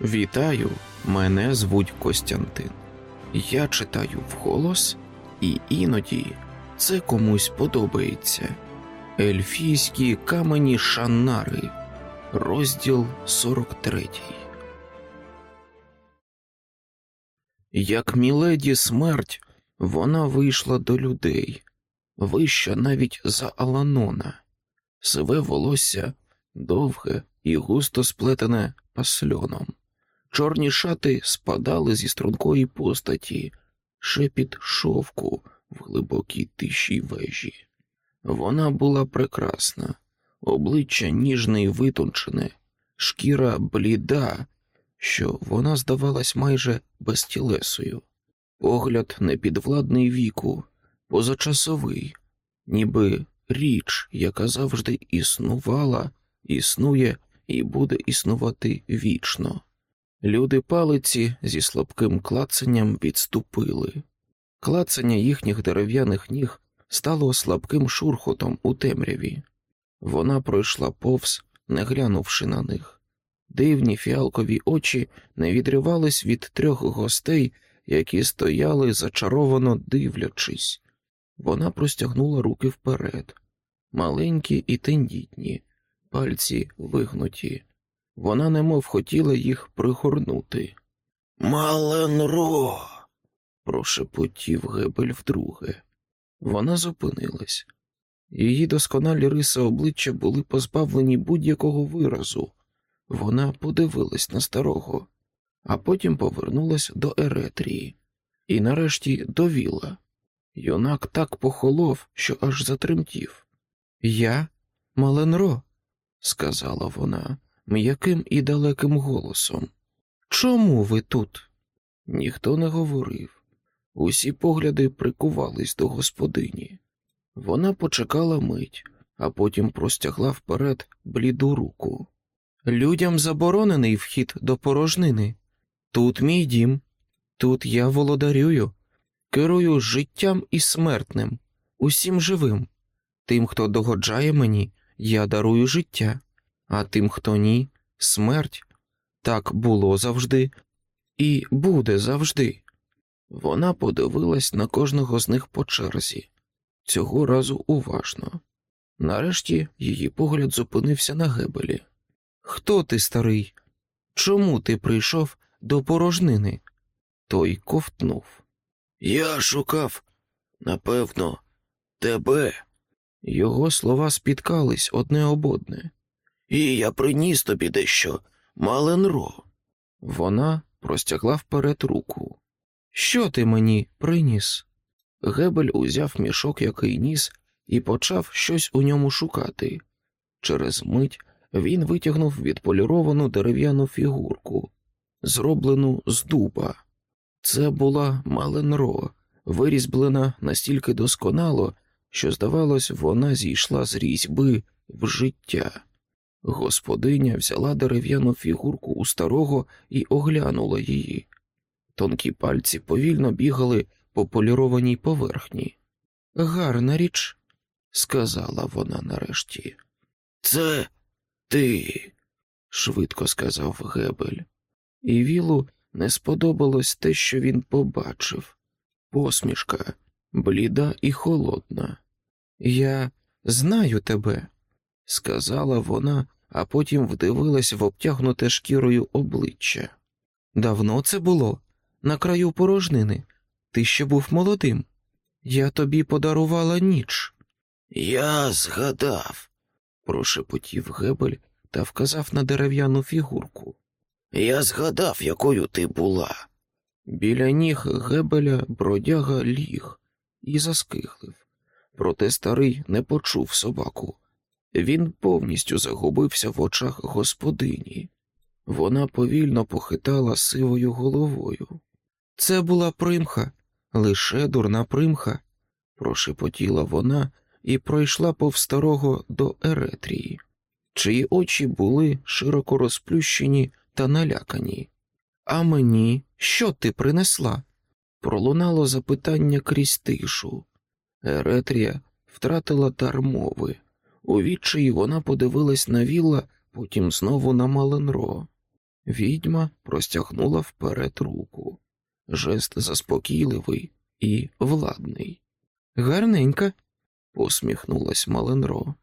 Вітаю, мене звуть Костянтин. Я читаю вголос, і іноді це комусь подобається. Ельфійські камені Шаннари, розділ 43. Як міледі смерть, вона вийшла до людей, вища навіть за Аланона, сиве волосся довге і густо сплетене пасльоном. Чорні шати спадали зі стрункої постаті, шепіт шовку в глибокій тиші вежі. Вона була прекрасна, обличчя ніжне і витончене, шкіра бліда, що вона здавалась майже безтілесою, погляд непідвладний віку, позачасовий, ніби річ, яка завжди існувала, існує і буде існувати вічно. Люди палиці зі слабким клацанням відступили. Клацання їхніх дерев'яних ніг стало слабким шурхотом у темряві. Вона пройшла повз, не глянувши на них. Дивні фіалкові очі не відривались від трьох гостей, які стояли зачаровано дивлячись. Вона простягнула руки вперед, маленькі і тендітні, пальці вигнуті. Вона немов хотіла їх пригорнути. Маленро. прошепотів Гебель вдруге. Вона зупинилась. Її досконалі риси обличчя були позбавлені будь-якого виразу. Вона подивилась на старого, а потім повернулась до Еретрії і нарешті довіла. Юнак так похолов, що аж затремтів. Я, Маленро, сказала вона м'яким і далеким голосом. Чому ви тут? Ніхто не говорив. Усі погляди прикувались до господині. Вона почекала мить, а потім простягла вперед бліду руку. Людям заборонений вхід до порожнини. Тут мій дім, тут я володарюю, керую життям і смертним, усім живим. Тим, хто догоджає мені, я дарую життя, а тим, хто ні, смерть. Так було завжди і буде завжди. Вона подивилась на кожного з них по черзі, цього разу уважно. Нарешті її погляд зупинився на гебелі. Хто ти, старий? Чому ти прийшов до порожнини? Той ковтнув. Я шукав, напевно, тебе. Його слова спіткались одне об одне. І я приніс тобі дещо, Маленро. Вона простягла вперед руку. Що ти мені приніс? Гебель узяв мішок, який ніс, і почав щось у ньому шукати. Через мить він витягнув відполіровану дерев'яну фігурку, зроблену з дуба. Це була Маленро, вирізблена настільки досконало, що, здавалось, вона зійшла з різьби в життя. Господиня взяла дерев'яну фігурку у старого і оглянула її. Тонкі пальці повільно бігали по полірованій поверхні. Гарна річ, сказала вона нарешті. Це ти, швидко сказав Гебель. І Вілу не сподобалось те, що він побачив посмішка, бліда і холодна. Я знаю тебе, сказала вона, а потім вдивилась в обтягнуте шкірою обличчя. Давно це було, на краю порожнини. Ти ще був молодим. Я тобі подарувала ніч. Я згадав, прошепотів Гебель та вказав на дерев'яну фігурку. Я згадав, якою ти була. Біля ніг Гебеля бродяга ліг і заскихлив, проте старий не почув собаку. Він повністю загубився в очах господині. Вона повільно похитала сивою головою. Це була примха, лише дурна примха, прошепотіла вона і пройшла повз старого до Еретрії, чиї очі були широко розплющені та налякані. А мені що ти принесла? Пролунало запитання крізь тишу. Еретрія втратила дар мови. У відчаї вона подивилась на віла, потім знову на Маленро. Відьма простягнула вперед руку. Жест заспокійливий і владний. Гарненька, посміхнулась Маленро.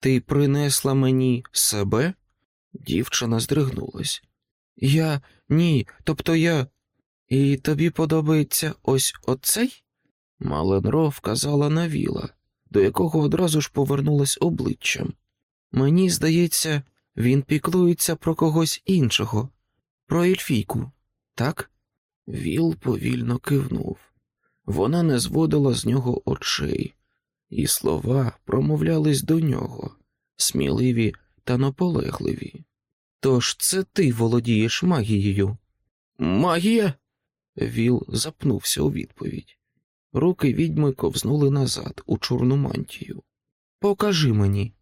Ти принесла мені себе? Дівчина здригнулась. Я ні, тобто я. І тобі подобається ось оцей? Маленро вказала на віла, до якого одразу ж повернулась обличчям. Мені здається, він піклується про когось іншого, про ельфійку, так? Віл повільно кивнув. Вона не зводила з нього очей, і слова промовлялись до нього, сміливі та наполегливі. Тож це ти володієш магією? Магія? Віл запнувся у відповідь. Руки відьми ковзнули назад у чорну мантію. Покажи мені.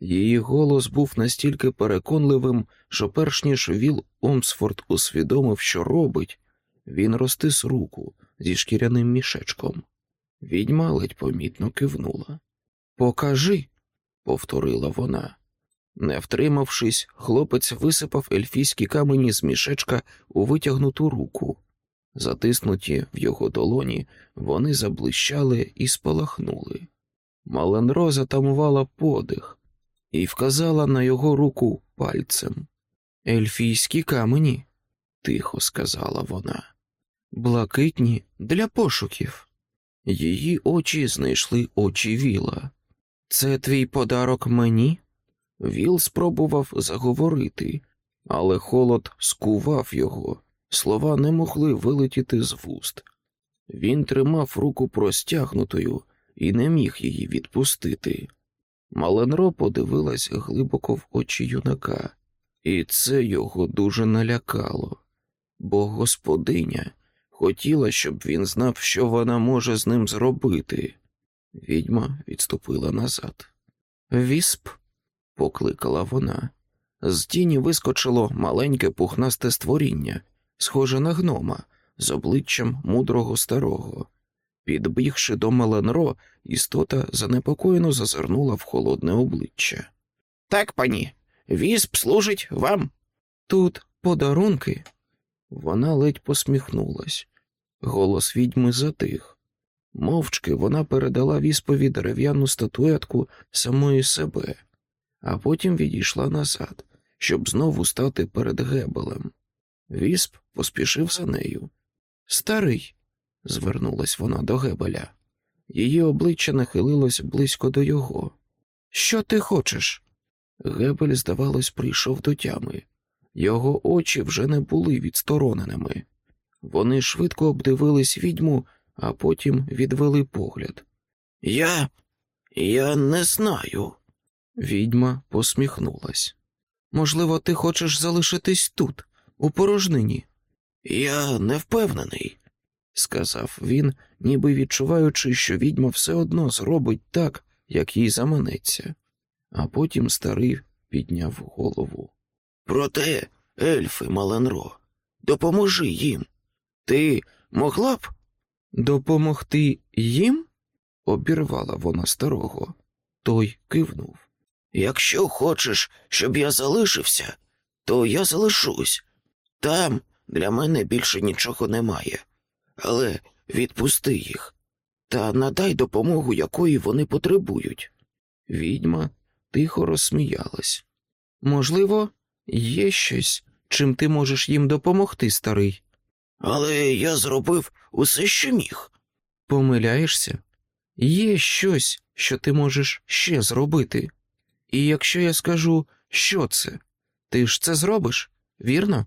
Її голос був настільки переконливим, що перш ніж Віл Омсфорд усвідомив, що робить, він розтис руку зі шкіряним мішечком. Відьма ледь помітно кивнула. Покажи, повторила вона. Не втримавшись, хлопець висипав ельфійські камені з мішечка у витягнуту руку. Затиснуті в його долоні, вони заблищали і спалахнули. Маленро затамувала подих і вказала на його руку пальцем. Ельфійські камені, тихо сказала вона, блакитні для пошуків. Її очі знайшли очі Віла. Це твій подарок мені? Віл спробував заговорити, але холод скував його, слова не могли вилетіти з вуст. Він тримав руку простягнутою і не міг її відпустити. Маленро подивилась глибоко в очі юнака, і це його дуже налякало, бо господиня хотіла, щоб він знав, що вона може з ним зробити. Відьма відступила назад. Вісп, покликала вона. З тіні вискочило маленьке пухнасте створіння, схоже на гнома, з обличчям мудрого старого. Підбігши до Меленро, істота занепокоєно зазирнула в холодне обличчя. Так, пані, вісп служить вам. Тут подарунки. Вона ледь посміхнулась. Голос відьми затих. Мовчки вона передала віспові дерев'яну статуетку самої себе, а потім відійшла назад, щоб знову стати перед гебелем. Вісп поспішив за нею. Старий, звернулась вона до Гебеля. Її обличчя нахилилось близько до його. Що ти хочеш? Гебель, здавалось, прийшов до тями. Його очі вже не були відстороненими. Вони швидко обдивились відьму, а потім відвели погляд. Я я не знаю. Відьма посміхнулась. Можливо, ти хочеш залишитись тут, у порожнині? Я не впевнений, сказав він, ніби відчуваючи, що відьма все одно зробить так, як їй заманеться, а потім старий підняв голову. Проте, ельфи Маленро, допоможи їм. Ти могла б допомогти їм? обірвала вона старого. Той кивнув. Якщо хочеш, щоб я залишився, то я залишусь. Там для мене більше нічого немає. Але відпусти їх та надай допомогу, якої вони потребують. Відьма тихо розсміялась. Можливо, є щось, чим ти можеш їм допомогти, старий. Але я зробив усе, що міг. Помиляєшся? Є щось, що ти можеш ще зробити. І якщо я скажу, що це, ти ж це зробиш, вірно?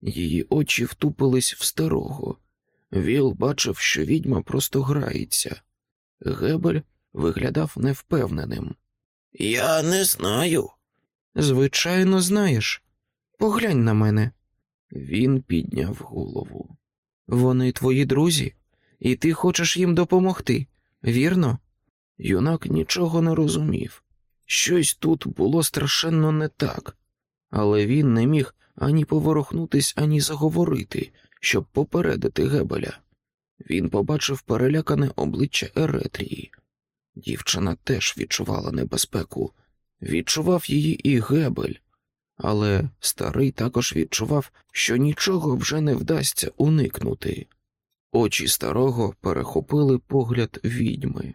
Її очі втупились в старого. Віл бачив, що відьма просто грається. Гебель виглядав невпевненим. Я не знаю. Звичайно, знаєш. Поглянь на мене. Він підняв голову. Вони твої друзі, і ти хочеш їм допомогти, вірно? Юнак нічого не розумів. Щось тут було страшенно не так, але він не міг ані поворухнутись, ані заговорити, щоб попередити Гебеля. Він побачив перелякане обличчя Еретрії. Дівчина теж відчувала небезпеку, відчував її і Гебель, але старий також відчував, що нічого вже не вдасться уникнути. Очі старого перехопили погляд відьми.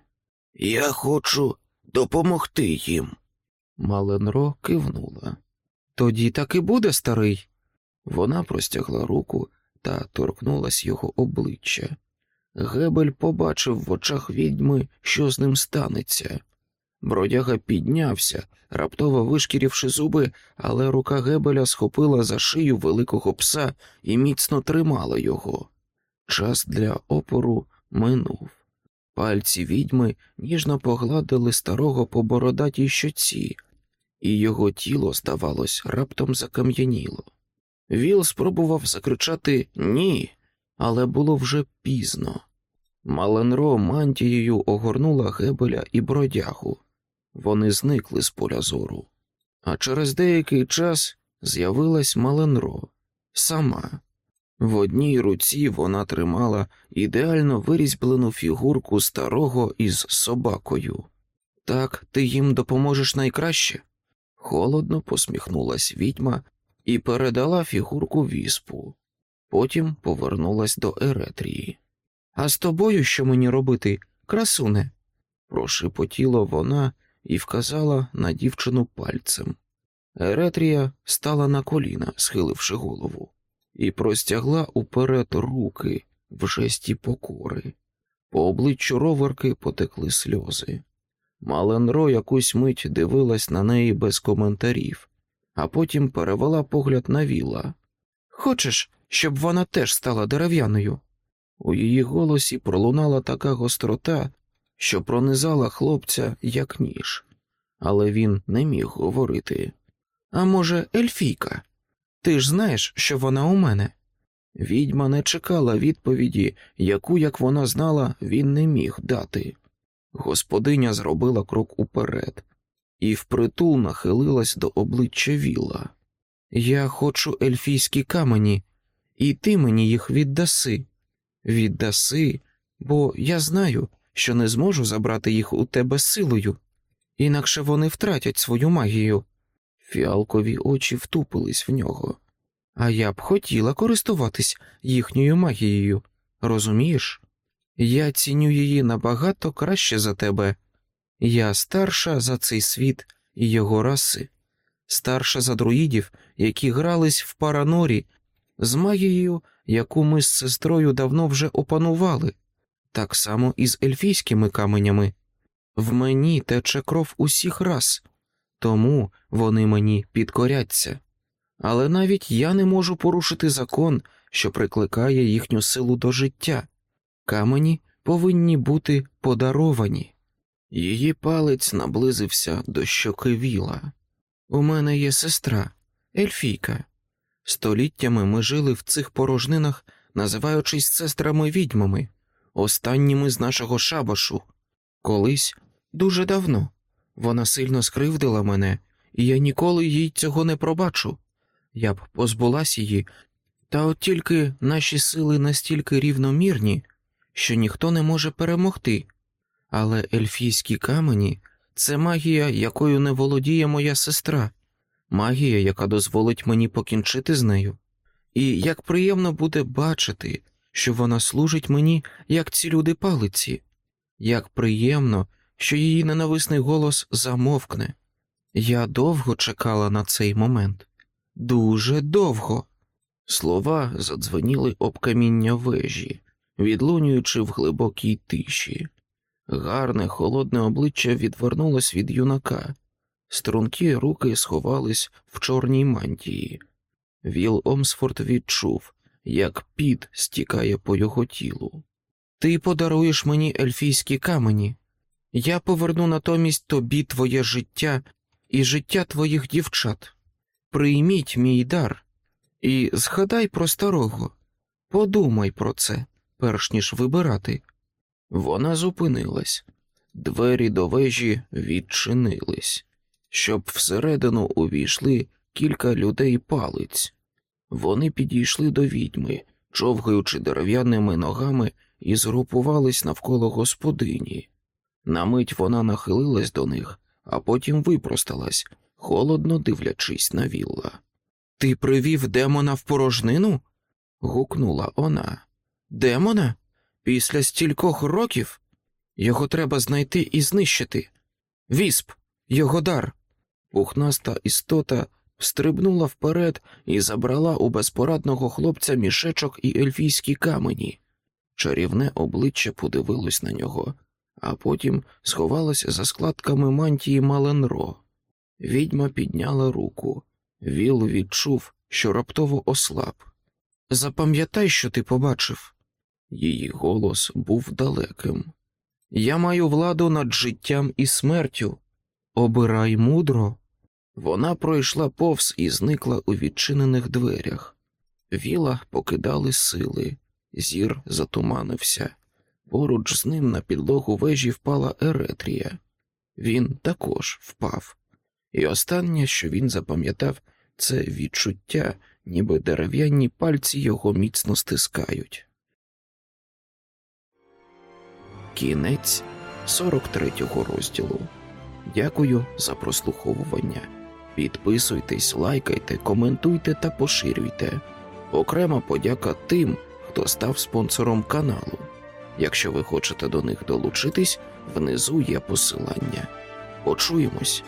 Я хочу допомогти їм. Маленро кивнула. Тоді так і буде, старий. Вона простягла руку та торкнулась його обличчя. Гебель побачив в очах відьми, що з ним станеться. Бродяга піднявся, раптово вишкірівши зуби, але рука Гебеля схопила за шию великого пса і міцно тримала його. Час для опору минув. Пальці відьми ніжно погладили старого по бородатій щоці, і його тіло, здавалось, раптом закам'яніло. Віл спробував закричати ні, але було вже пізно. Маленро мантією огорнула гебеля і бродягу. Вони зникли з поля зору. А через деякий час з'явилась Маленро сама. В одній руці вона тримала ідеально вирізьблену фігурку старого із собакою. Так ти їм допоможеш найкраще? Холодно посміхнулась відьма і передала фігурку віспу. Потім повернулась до Еретрії. А з тобою що мені робити, красуне? прошепотіла вона і вказала на дівчину пальцем. Еретрія стала на коліна, схиливши голову, і простягла уперед руки в жесті покори. По обличчю роверки потекли сльози. Маленро якусь мить дивилась на неї без коментарів, а потім перевела погляд на віла. Хочеш, щоб вона теж стала дерев'яною? У її голосі пролунала така гострота, що пронизала хлопця як ніж, але він не міг говорити. А може, Ельфійка? Ти ж знаєш, що вона у мене? Відьма не чекала відповіді, яку, як вона знала, він не міг дати. Господиня зробила крок уперед і впритул нахилилась до обличчя віла. Я хочу ельфійські камені, і ти мені їх віддаси. Віддаси, бо я знаю, що не зможу забрати їх у тебе силою, інакше вони втратять свою магію. Фіалкові очі втупились в нього. А я б хотіла користуватись їхньою магією, розумієш? Я ціню її набагато краще за тебе. Я старша за цей світ і його раси, старша за друїдів, які грались в паранорі, з магією, яку ми з сестрою давно вже опанували, так само і з ельфійськими каменями. В мені тече кров усіх рас, тому вони мені підкоряться. Але навіть я не можу порушити закон, що прикликає їхню силу до життя. Камені повинні бути подаровані. Її палець наблизився до щоки віла. У мене є сестра, Ельфійка. Століттями ми жили в цих порожнинах, називаючись сестрами відьмами, останніми з нашого шабашу. Колись дуже давно вона сильно скривдила мене, і я ніколи їй цього не пробачу. Я б позбулась її, та от тільки наші сили настільки рівномірні, що ніхто не може перемогти. Але ельфійські камені це магія, якою не володіє моя сестра, магія, яка дозволить мені покінчити з нею. І як приємно буде бачити, що вона служить мені, як ці люди палиці, як приємно, що її ненависний голос замовкне. Я довго чекала на цей момент, дуже довго. Слова задзвоніли об каміння вежі, відлунюючи в глибокій тиші. Гарне, холодне обличчя відвернулось від юнака, стрункі руки сховались в чорній мантії. Віл Омсфорд відчув, як піт стікає по його тілу. Ти подаруєш мені ельфійські камені, я поверну натомість тобі твоє життя і життя твоїх дівчат. Прийміть мій дар і згадай про старого, подумай про це, перш ніж вибирати. Вона зупинилась, двері до вежі відчинились, щоб всередину увійшли кілька людей палиць. Вони підійшли до відьми, човгаючи дерев'яними ногами, і згрупувались навколо господині. На мить вона нахилилась до них, а потім випросталась, холодно дивлячись на Вілла. Ти привів демона в порожнину? гукнула вона. Демона? Після стількох років? Його треба знайти і знищити. Вісп, його дар. Пухнаста істота стрибнула вперед і забрала у безпорадного хлопця мішечок і ельфійські камені. Чарівне обличчя подивилось на нього, а потім сховалось за складками мантії Маленро. Відьма підняла руку. Віл відчув, що раптово ослаб. Запам'ятай, що ти побачив. Її голос був далеким. Я маю владу над життям і смертю. Обирай мудро. Вона пройшла повз і зникла у відчинених дверях. Віла покидали сили, зір затуманився. Поруч з ним на підлогу вежі впала Еретрія. Він також впав. І останнє, що він запам'ятав, це відчуття, ніби дерев'яні пальці його міцно стискають. Кінець 43-го розділу. Дякую за прослуховування. Підписуйтесь, лайкайте, коментуйте та поширюйте. Окрема подяка тим, хто став спонсором каналу. Якщо ви хочете до них долучитись, внизу є посилання. Почуємось.